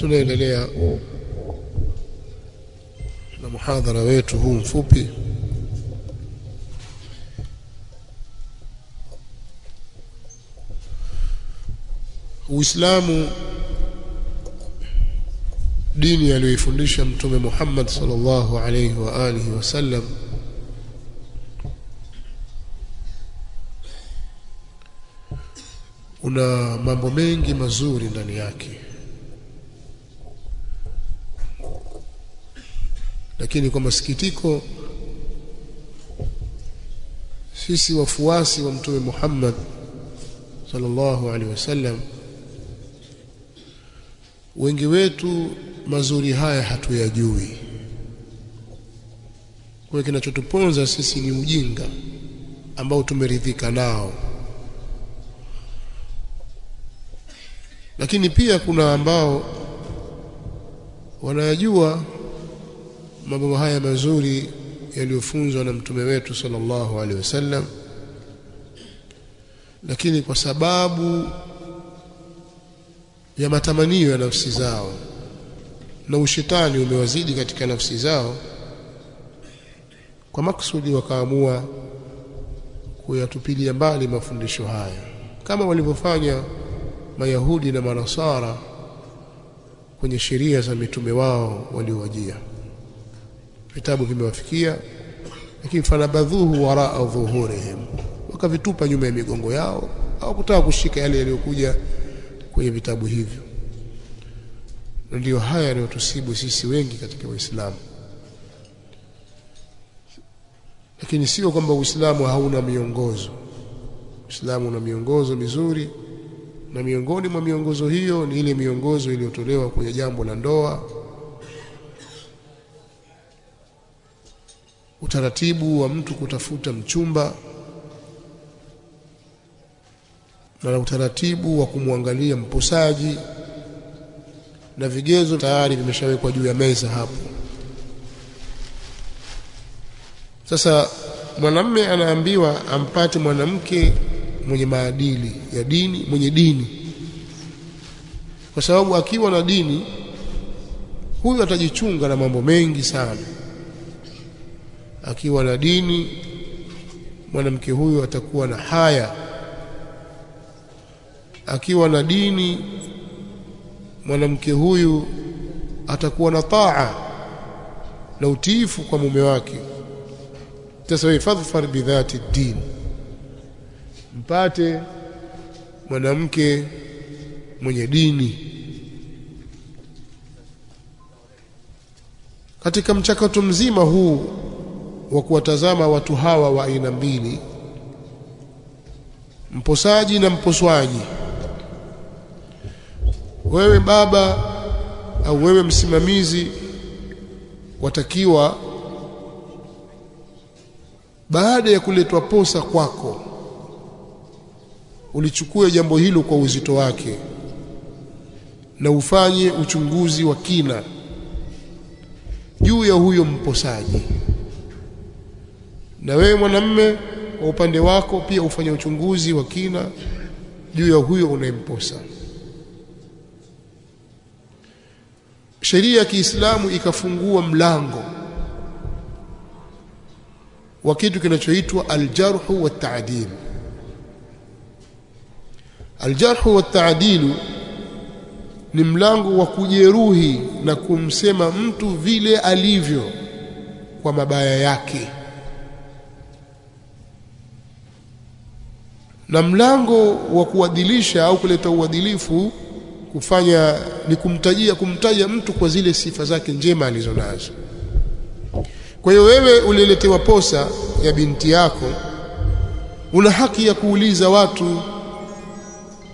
tunaendelea. Na muhadhara wetu huu mfupi. Uislamu dini aliyoifundisha mtume Muhammad sallallahu alayhi wa alihi wasallam una mambo mengi mazuri ndani yake lakini kwa masikitiko sisi wafuasi wa mtume Muhammad sallallahu alaihi wasallam wengi wetu mazuri haya hatuyajui. Kwa kinachotuponza sisi ni ujinga ambao tumeridhika nao. Lakini pia kuna ambao wanayajua mambo haya mazuri yaliyofunzwa na mtume wetu sallallahu alaihi wasallam lakini kwa sababu ya matamanio ya nafsi zao na ushetani umewazidi katika nafsi zao kwa maksudi wakaamua kuyatupilia mbali mafundisho haya kama walivyofanya mayahudi na manasara kwenye sheria za mitume wao waliowajia vitabu vimewafikia lakini fanabadhuhu waraa dhuhurihim wakavitupa nyuma ya migongo yao au kutaka kushika yale yaliyokuja kwenye vitabu hivyo. Ndio haya yanayotusibu sisi wengi katika waislamu lakini sio kwamba Uislamu hauna miongozo. Uislamu una miongozo mizuri na miongoni mwa miongozo hiyo ni ile miongozo iliyotolewa kwenye jambo la ndoa utaratibu wa mtu kutafuta mchumba na utaratibu wa kumwangalia mposaji na vigezo tayari vimeshawekwa juu ya meza hapo. Sasa mwanamme anaambiwa ampate mwanamke mwenye maadili ya dini mwenye dini. Kwa sababu akiwa na dini huyu atajichunga na mambo mengi sana akiwa na dini mwanamke huyu atakuwa na haya. Akiwa na dini mwanamke huyu atakuwa na taa na utiifu kwa mume wake. Tasawi fadhfar bidhati din mpate mwanamke mwenye dini. Katika mchakato mzima huu wa kuwatazama watu hawa wa aina mbili mposaji na mposwaji. Wewe baba au wewe msimamizi watakiwa baada ya kuletwa posa kwako ulichukue jambo hilo kwa uzito wake na ufanye uchunguzi wa kina juu ya huyo mposaji na wewe mwanamme kwa upande wako pia ufanye uchunguzi wa kina juu ya huyo unayemposa. Sheria ya Kiislamu ikafungua mlango wa kitu kinachoitwa aljarhu wa taadil aljarhu wa taadilu ni mlango wa kujeruhi na kumsema mtu vile alivyo kwa mabaya yake na mlango wa kuadilisha au kuleta uadilifu kufanya ni kumtajia kumtaja mtu kwa zile sifa zake njema alizonazo. Kwa hiyo wewe uliletewa posa ya binti yako una haki ya kuuliza watu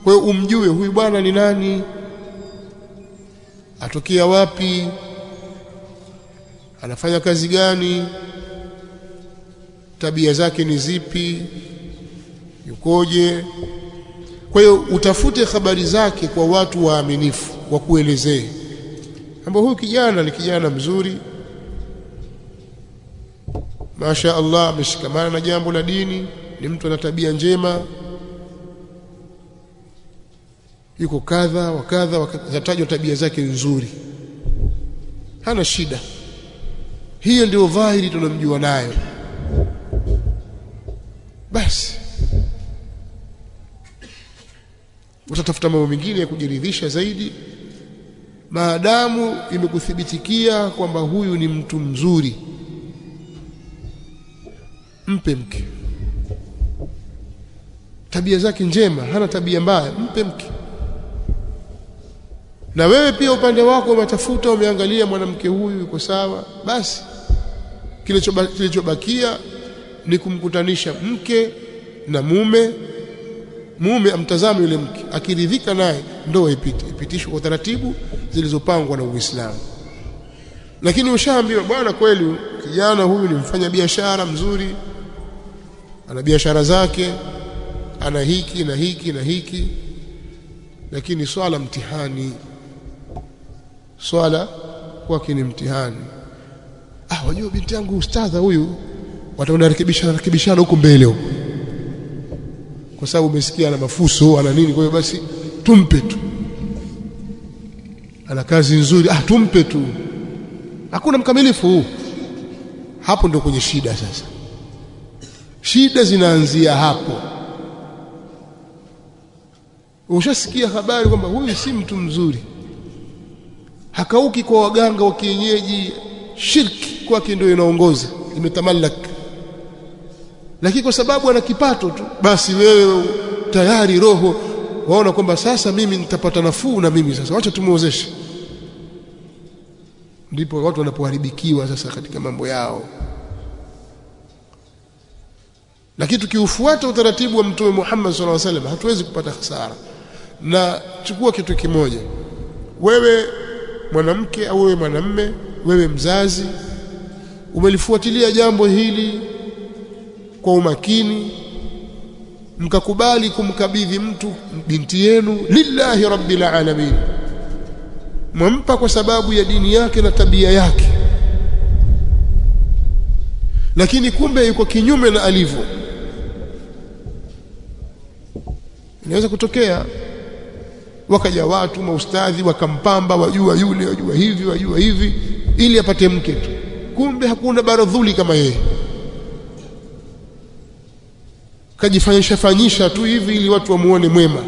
kwa hiyo umjue huyu bwana ni nani atokea wapi anafanya kazi gani tabia zake ni zipi yukoje? Kwa hiyo utafute habari zake kwa watu waaminifu wakuelezee kwamba huyu kijana ni kijana mzuri. Masha Allah ameshikamana na jambo la dini ni mtu ana tabia njema. Yuko kadha wa kadha zatajwa tabia zake nzuri. Hana shida. Hiyo ndio dhahiri tunamjua nayo. Basi utatafuta mambo mengine ya kujiridhisha zaidi. Maadamu imekuthibitikia kwamba huyu ni mtu mzuri. Mpe mke. Tabia zake njema hana tabia mbaya mpe mke. Na wewe pia upande wako umetafuta umeangalia mwanamke huyu yuko sawa basi. Kilichobakia ni kumkutanisha mke na mume mume amtazame yule mke akiridhika naye ndoa ipite ipitishwe kwa taratibu zilizopangwa na Uislamu. Lakini ushaambiwa bwana kweli kijana huyu ni mfanya biashara mzuri ana biashara zake ana hiki na hiki na hiki lakini swala mtihani. Swala kwake ni mtihani. Ah wajua binti yangu ustadha huyu wataona rekebishana rekebishana huko mbele huko kwa sababu umesikia ana mafuso ana nini kwa hiyo basi tumpe tu. Ana kazi nzuri ah tumpe tu. Hakuna mkamilifu. Hapo ndio kwenye shida sasa. Shida zinaanzia hapo. Ushasikia habari kwamba huyu si mtu mzuri. Hakauki kwa waganga wa kienyeji. Shirki kwake ndio inaongoza imetamallaka lakini kwa sababu ana kipato tu basi wewe tayari roho waona kwamba sasa mimi nitapata nafuu na mimi sasa. Wacha tumuozeshe. Ndipo watu wanapoharibikiwa sasa katika mambo yao. Lakini tukiufuata utaratibu wa mtume Muhammad sallallahu alaihi wasallam hatuwezi kupata hasara. Na chukua kitu kimoja. Wewe mwanamke au wewe mwanamme wewe mzazi umelifuatilia jambo hili kwa umakini mkakubali kumkabidhi mtu binti yenu lillahi rabbil alamin. Mwampa kwa sababu ya dini yake na tabia yake. Lakini kumbe yuko kinyume na alivyo. Inaweza kutokea. Wakaja watu maustadhi wakampamba wajua yule wajua hivi wajua hivi ili apate mke tu. Kumbe hakuna baradhuli kama yeye kajifanyisha fanyisha tu hivi ili watu wamuone mwema.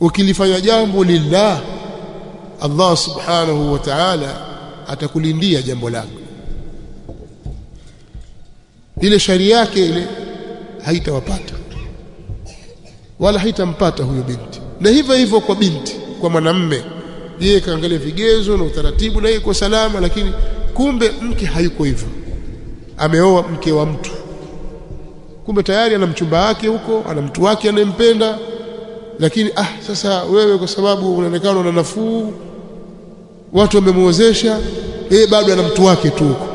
Ukilifanya jambo lillah Allah subhanahu wa ta'ala atakulindia jambo lako. Ile shari yake ile haitawapata. Wala haitampata huyo binti. Na hivyo hivyo kwa binti kwa mwanamme. Yeye kaangalia vigezo na utaratibu na yeye kwa salama lakini kumbe mke hayuko hivyo. Ameoa mke wa mtu kumbe tayari ana mchumba wake huko ana mtu wake anayempenda. Lakini ah sasa wewe kwa sababu unaonekana una nafuu watu wamemuozesha yeye bado ana mtu wake tu huko.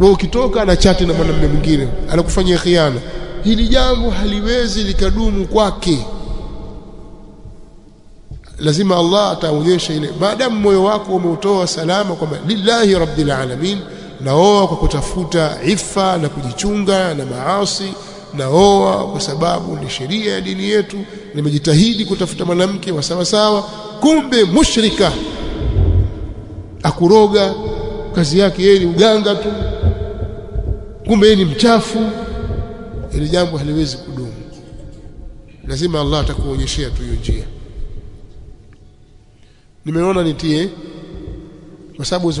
Wewe ukitoka ana chati na mwanamume mwingine anakufanyia khiana. Hili jambo haliwezi likadumu kwake. Lazima Allah ataonyesha ile. Maadamu moyo wako umeutoa salama kwamba lillahi rabbil alamin naoa kwa kutafuta ifa na kujichunga na maasi. Naoa kwa sababu ni sheria ya dini yetu. Nimejitahidi kutafuta mwanamke wa sawa sawa kumbe mushrika akuroga kazi yake yeye ni uganga tu. Kumbe yeye ni mchafu. Ili jambo haliwezi kudumu. Lazima Allah atakuonyeshea tu hiyo njia. Nimeona nitie kwa sababu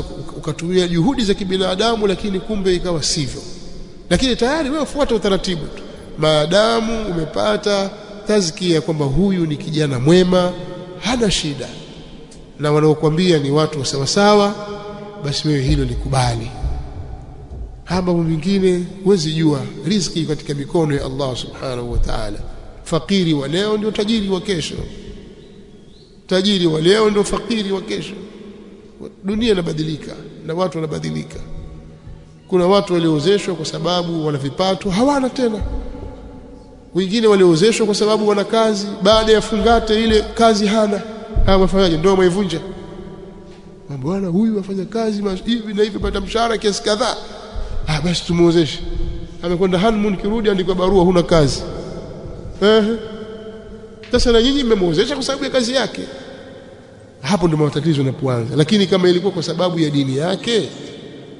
ukatumia juhudi za kibinadamu lakini kumbe ikawa sivyo. Lakini tayari wewe fuata utaratibu tu. Maadamu umepata tazkia kwamba huyu ni kijana mwema hana shida. Na wanaokuambia ni watu wa sawa sawa basi wewe hilo likubali. Mambo mengine huwezi jua. Riziki katika mikono ya Allah subhanahu wa ta'ala. Fakiri wa leo ndio tajiri wa kesho. Tajiri wa leo ndio fakiri wa kesho. Dunia inabadilika na watu wanabadilika. Kuna watu waliozeshwa kwa sababu wana vipato hawana tena. Wengine waliozeshwa kwa sababu wana kazi baada ya fungate ile kazi hana. Hawa wafanyaje? Ndio wameivunja bwana huyu afanya kazi hivi na hivi pata mshahara kiasi kadhaa. Ah basi tumuozeshe. Amekwenda honeymoon kirudi andikwa barua huna kazi. Sasa na nyinyi mmemwozesha kwa sababu ya kazi yake hapo ndio matatizo yanapoanza. Lakini kama ilikuwa kwa sababu ya dini yake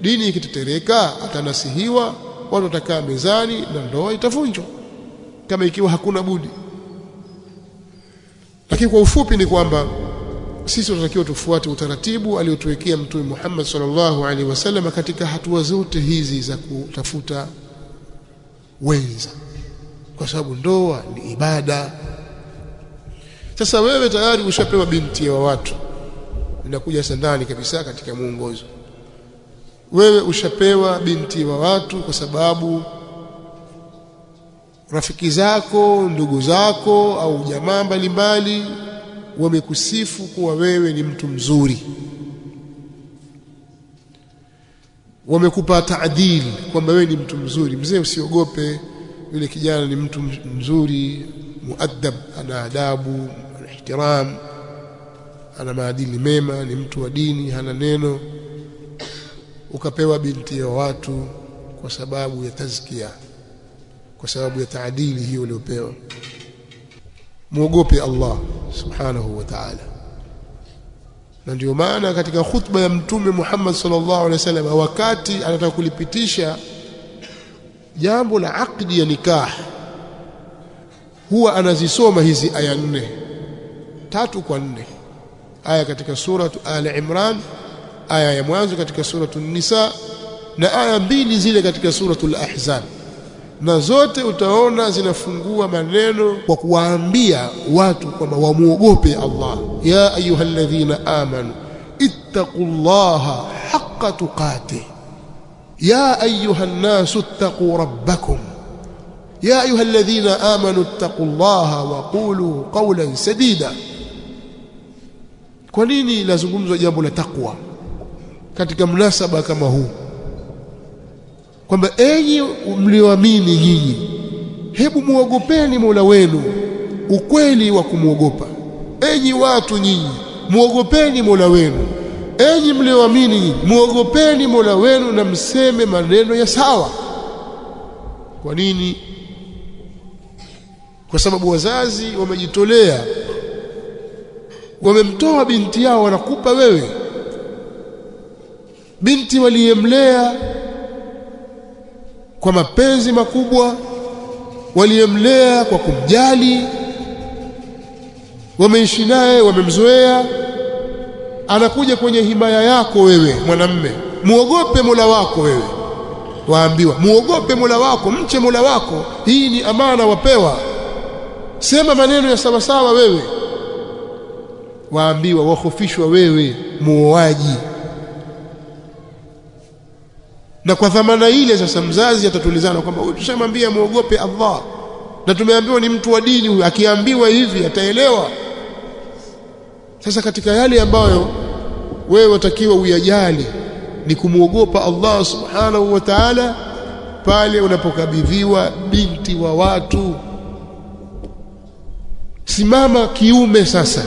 dini ikitetereka atanasihiwa watu watakaa mezani na ndoa itavunjwa kama ikiwa hakuna budi. Lakini kwa ufupi ni kwamba sisi tunatakiwa tufuate utaratibu aliotuwekea mtume Muhammad sallallahu alaihi wasallam katika hatua zote hizi za kutafuta wenza. Kwa sababu ndoa ni ibada sasa wewe tayari ushapewa binti wa watu. Inakuja sandani kabisa katika muongozo. Wewe ushapewa binti wa watu kwa sababu rafiki zako ndugu zako au jamaa mbalimbali wamekusifu kuwa wewe ni mtu mzuri. Wamekupa taadili kwamba wewe ni mtu mzuri. Mzee usiogope. Yule kijana ni mtu mzuri muadab ana adabu ana ihtiram ana maadili mema ni mtu wa dini hana neno. Ukapewa binti ya watu kwa sababu ya tazkia kwa sababu ya taadili hiyo uliopewa muogope Allah subhanahu wa ta'ala. Na ndio maana katika khutba ya mtume Muhammad sallallahu alaihi wasallam wakati anataka kulipitisha jambo la akdi ya nikah huwa anazisoma hizi aya nne. Tatu kwa nne. Aya katika suratu Ali Imran aya ya mwanzo katika suratu Nisa na aya mbili zile katika suratul Ahzab na zote utaona zinafungua maneno kwa kuwaambia watu kwamba wamuogope Allah. Ya ayyuhalladhina amanu ittaqullaha haqqa tuqatih. Ya ayyuhan nasu ittaqu rabbakum ya الذين amanu اتقوا الله وقولوا قولا sadida kwa nini lazungumzwa jambo la takwa katika mnasaba kama huu? Kwamba enyi mlioamini nyinyi hebu muogopeni Mola wenu ukweli wa kumwogopa enyi watu nyinyi muogopeni Mola wenu. Enyi mlioamini muogopeni Mola wenu na mseme maneno ya sawa. Kwa nini kwa sababu wazazi wamejitolea. Wamemtoa binti yao wanakupa wewe. Binti waliyemlea kwa mapenzi makubwa waliyemlea kwa kumjali. Wameishi naye wamemzoea. Anakuja kwenye himaya yako wewe mwanamme. Muogope Mola wako wewe. Waambiwa muogope Mola wako mche Mola wako. Hii ni amana wapewa sema maneno ya sawasawa sawa wewe. Waambiwa wahofishwa wewe muoaji na kwa dhamana ile sasa mzazi atatulizana kwamba tushamwambia muogope Allah. Na tumeambiwa ni mtu wa dini huyu akiambiwa hivi ataelewa. Sasa katika yale ambayo wewe watakiwa uyajali ni kumwogopa Allah subhanahu wa ta'ala pale unapokabidhiwa binti wa watu simama kiume sasa.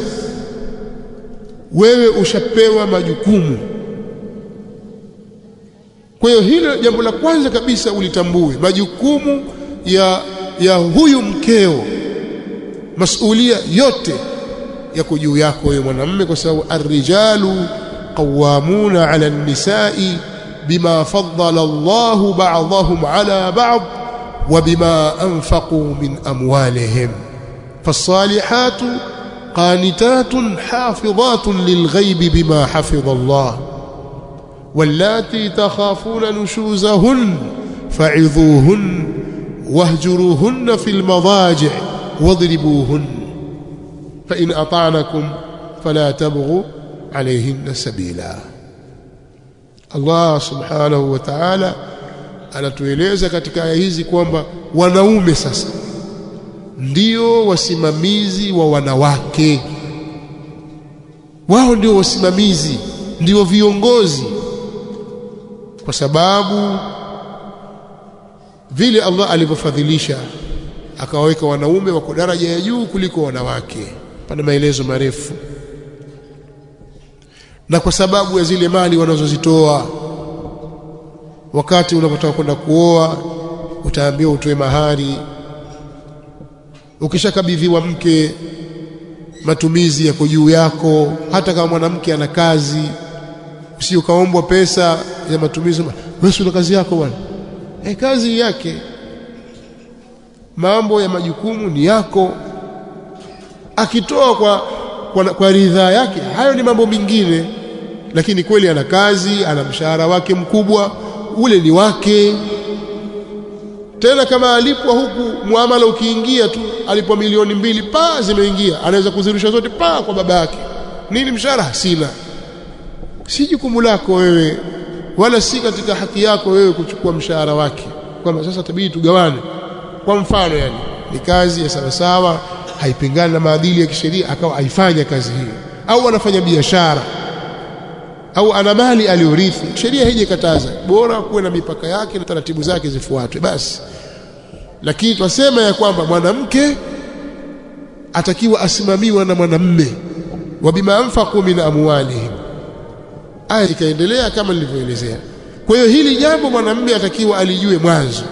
Wewe ushapewa majukumu. Kwa hiyo hilo jambo la kwanza kabisa ulitambue. Majukumu ya ya huyu mkeo. Masulia yote yako juu yako wewe mwanamume kwa sababu arrijalu qawwamuna 'ala an-nisa'i bima faddala Allahu ba'dahum 'ala ba'd wa bima anfaqu min amwalihim فالصالحات قانتات حافظات للغيب بما حفظ الله واللاتي تخافون نشوزهن فعظوهن واهجروهن في المضاجع واضربوهن فإن أطعنكم فلا تبغوا عليهن سبيلا Allah subhanahu wa ta'ala anatueleza katika aya hizi kwamba ndio wasimamizi wa wanawake. Wao ndio wasimamizi ndio viongozi. Kwa sababu vile Allah alivyofadhilisha akawaweka wanaume wako daraja ya juu kuliko wanawake. Pana maelezo marefu. Na kwa sababu ya zile mali wanazozitoa wakati unapotaka kwenda kuoa utaambiwa utoe mahari ukishakabidhiwa mke matumizi yako juu yako hata kama mwanamke ana kazi usio kaombwa pesa ya matumizi. Wewe una kazi yako bwana? Eh kazi yake. Mambo ya majukumu ni yako. Akitoa kwa kwa, kwa ridhaa yake hayo ni mambo mengine. Lakini kweli ana kazi ana mshahara wake mkubwa ule ni wake tena kama alipwa huku muamala ukiingia tu alipwa milioni mbili pa zimeingia. Anaweza kuzirusha zote pa kwa baba yake. Nini mshahara? Sina. Si jukumu lako wewe wala si katika haki yako wewe kuchukua mshahara wake. Kwamba sasa tabidi tugawane. Kwa mfano yani ni kazi ya sawasawa sawa haipingani na maadili ya kisheria akawa aifanya kazi hiyo. Au anafanya biashara au ana mali aliyorithi. Sheria haijakataza bora kuwe na mipaka yake na taratibu zake zifuatwe. Basi. Lakini twasema ya kwamba mwanamke atakiwa asimamiwa na mwanamme. Wa bima anfaqu min amwalihim. Aya ikaendelea kama nilivyoelezea. Kwa hiyo hili jambo mwanamme atakiwa alijue mwanzo